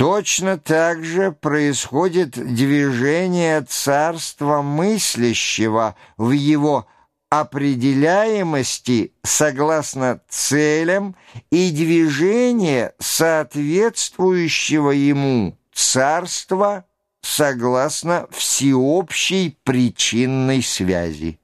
Точно так же происходит движение царства мыслящего в его определяемости согласно целям и движение соответствующего ему царства согласно всеобщей причинной связи.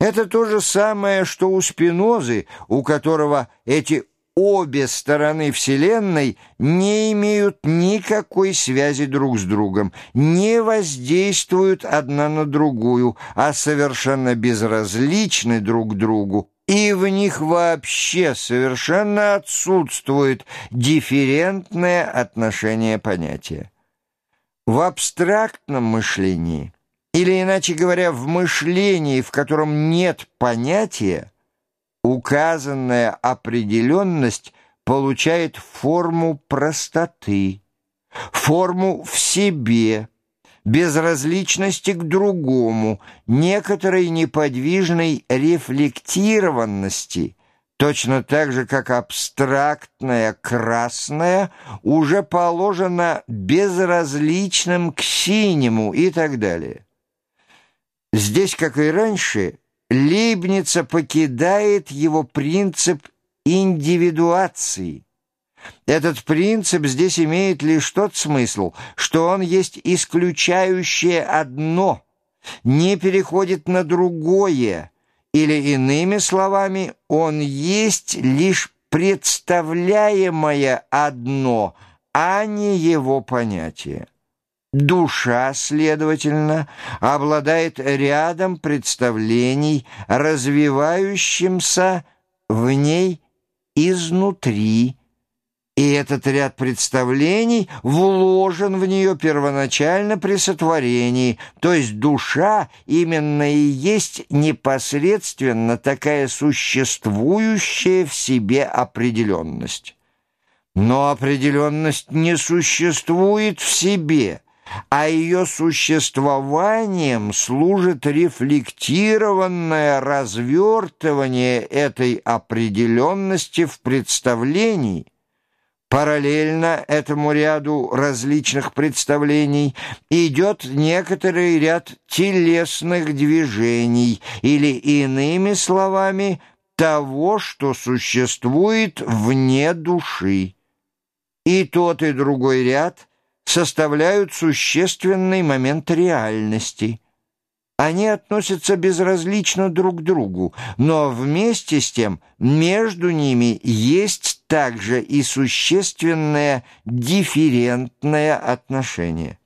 Это то же самое, что у Спинозы, у которого эти обе стороны Вселенной не имеют никакой связи друг с другом, не воздействуют одна на другую, а совершенно безразличны друг другу, и в них вообще совершенно отсутствует дифферентное отношение понятия. В абстрактном мышлении, или иначе говоря, в мышлении, в котором нет понятия, указанная определенность получает форму простоты, форму в себе, безразличности к другому, некоторой неподвижной рефлектированности, точно так же, как абстрактная красная уже положена безразличным к синему и так далее. Здесь, как и раньше, Лейбница покидает его принцип индивидуации. Этот принцип здесь имеет лишь тот смысл, что он есть исключающее одно, не переходит на другое, или иными словами, он есть лишь представляемое одно, а не его понятие. Душа, следовательно, обладает рядом представлений, развивающимся в ней изнутри, и этот ряд представлений вложен в нее первоначально при сотворении, то есть душа именно и есть непосредственно такая существующая в себе определенность. Но определенность не существует в себе – а ее существованием служит рефлектированное развертывание этой определенности в представлении. Параллельно этому ряду различных представлений идет некоторый ряд телесных движений или, иными словами, того, что существует вне души. И тот, и другой ряд – составляют существенный момент реальности. Они относятся безразлично друг к другу, но вместе с тем между ними есть также и существенное дифферентное отношение.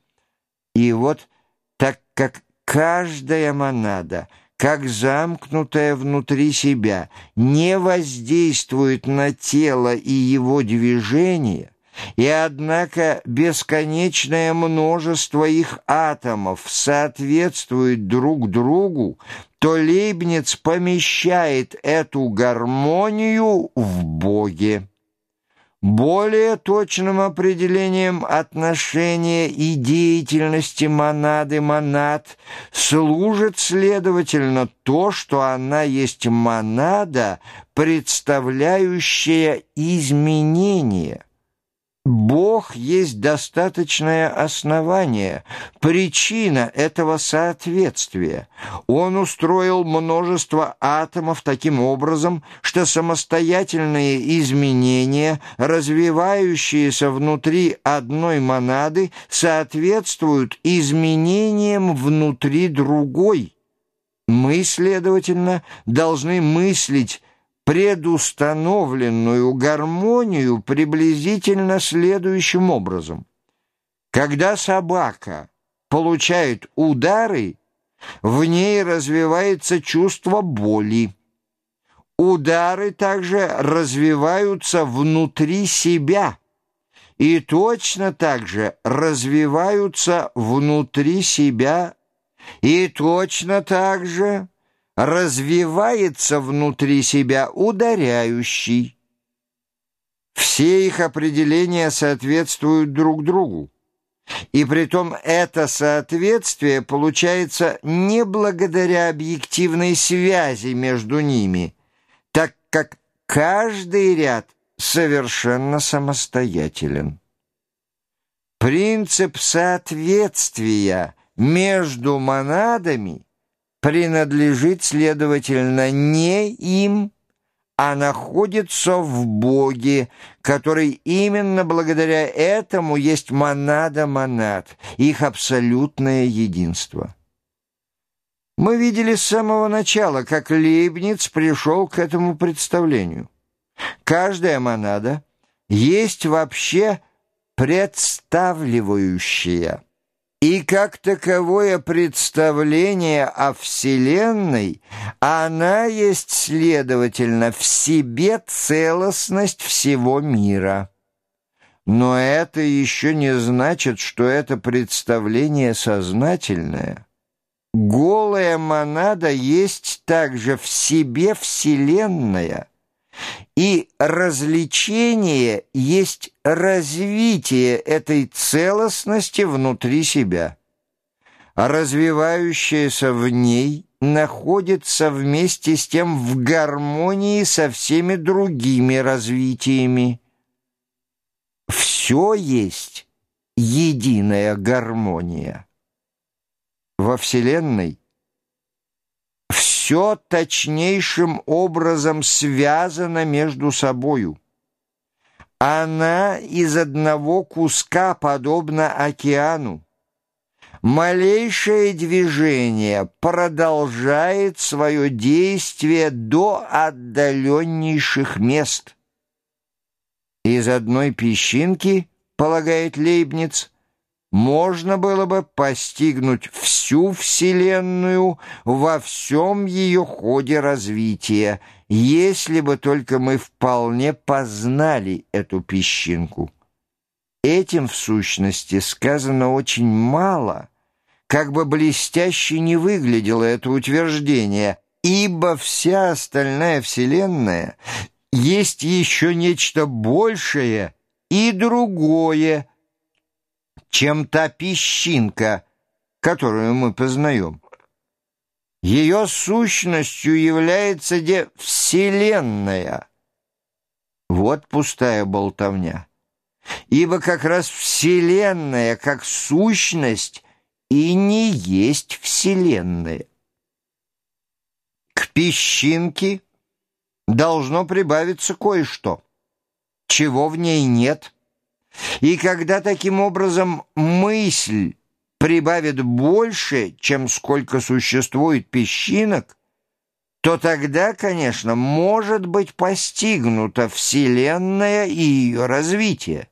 И вот так как каждая монада – как замкнутая внутри себя, не воздействует на тело и его движение, и однако бесконечное множество их атомов соответствует друг другу, то Лейбниц помещает эту гармонию в Боге. Более точным определением отношения и деятельности монады-монад служит, следовательно, то, что она есть монада, представляющая изменение – Бог есть достаточное основание, причина этого соответствия. Он устроил множество атомов таким образом, что самостоятельные изменения, развивающиеся внутри одной монады, соответствуют изменениям внутри другой. Мы, следовательно, должны мыслить предустановленную гармонию приблизительно следующим образом. Когда собака получает удары, в ней развивается чувство боли. Удары также развиваются внутри себя и точно так же развиваются внутри себя и точно так же развивается внутри себя ударяющий. Все их определения соответствуют друг другу. И притом это соответствие получается не благодаря объективной связи между ними, так как каждый ряд совершенно самостоятелен. Принцип соответствия между монадами принадлежит, следовательно, не им, а находится в Боге, который именно благодаря этому есть монада монад, их абсолютное единство. Мы видели с самого начала, как Лейбниц пришел к этому представлению. Каждая монада есть вообще представляющая. И как таковое представление о Вселенной, она есть, следовательно, в себе целостность всего мира. Но это еще не значит, что это представление сознательное. Голая монада есть также в себе Вселенная – и развлечение есть развитие этой целостности внутри себя. Развивающееся в ней находится вместе с тем в гармонии со всеми другими развитиями. Все есть единая гармония. Во Вселенной все точнейшим образом связано между собою. Она из одного куска подобна океану. Малейшее движение продолжает свое действие до отдаленнейших мест. Из одной песчинки, полагает Лейбниц, можно было бы постигнуть всю Вселенную во всем ее ходе развития, если бы только мы вполне познали эту песчинку. Этим, в сущности, сказано очень мало, как бы блестяще не выглядело это утверждение, ибо вся остальная Вселенная есть еще нечто большее и другое, чем та песчинка, которую мы познаем. Ее сущностью является де Вселенная. Вот пустая болтовня. Ибо как раз Вселенная, как сущность, и не есть Вселенная. К песчинке должно прибавиться кое-что, чего в ней нет – и когда таким образом мысль прибавит больше, чем сколько существует песчинок, то тогда, конечно, может быть постигнута Вселенная и ее развитие.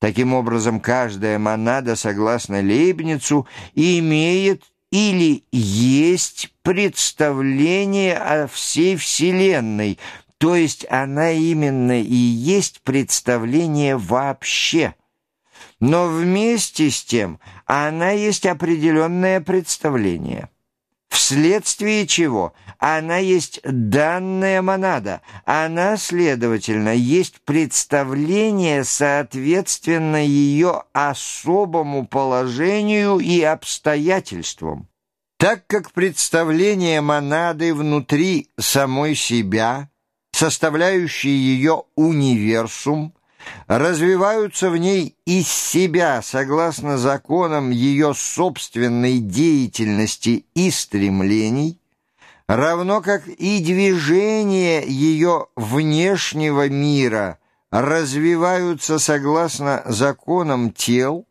Таким образом, каждая монада, согласно Лейбницу, имеет или есть представление о всей Вселенной, то есть она именно и есть представление вообще. Но вместе с тем она есть определенное представление, вследствие чего она есть данная монада, она, следовательно, есть представление, соответственно ее особому положению и обстоятельствам. Так как представление монады внутри самой себя – составляющие ее универсум, развиваются в ней из себя согласно законам ее собственной деятельности и стремлений, равно как и движения ее внешнего мира развиваются согласно законам тел,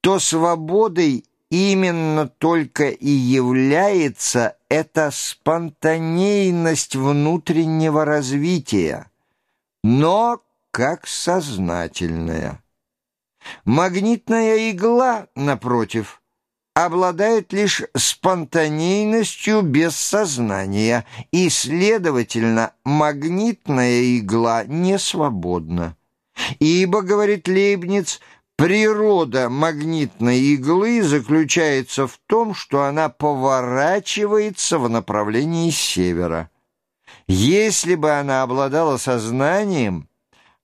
то свободой именно только и является эта спонтанейность внутреннего развития, но как сознательная. Магнитная игла, напротив, обладает лишь спонтанейностью без сознания, и, следовательно, магнитная игла не свободна. Ибо, говорит Лейбниц, Природа магнитной иглы заключается в том, что она поворачивается в направлении севера. Если бы она обладала сознанием,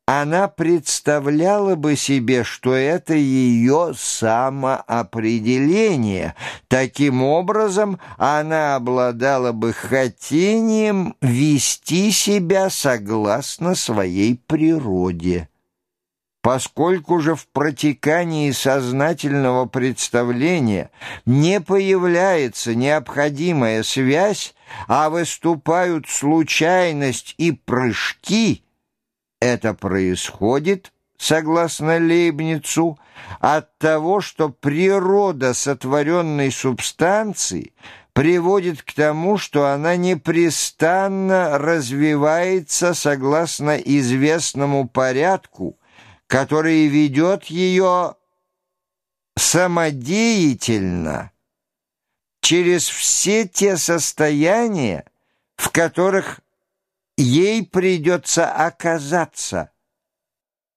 она представляла бы себе, что это ее самоопределение. Таким образом, она обладала бы хотением вести себя согласно своей природе. Поскольку же в протекании сознательного представления не появляется необходимая связь, а выступают случайность и прыжки, это происходит, согласно Лейбницу, от того, что природа сотворенной субстанции приводит к тому, что она непрестанно развивается согласно известному порядку, который ведет ее самодеятельно через все те состояния, в которых ей придется оказаться –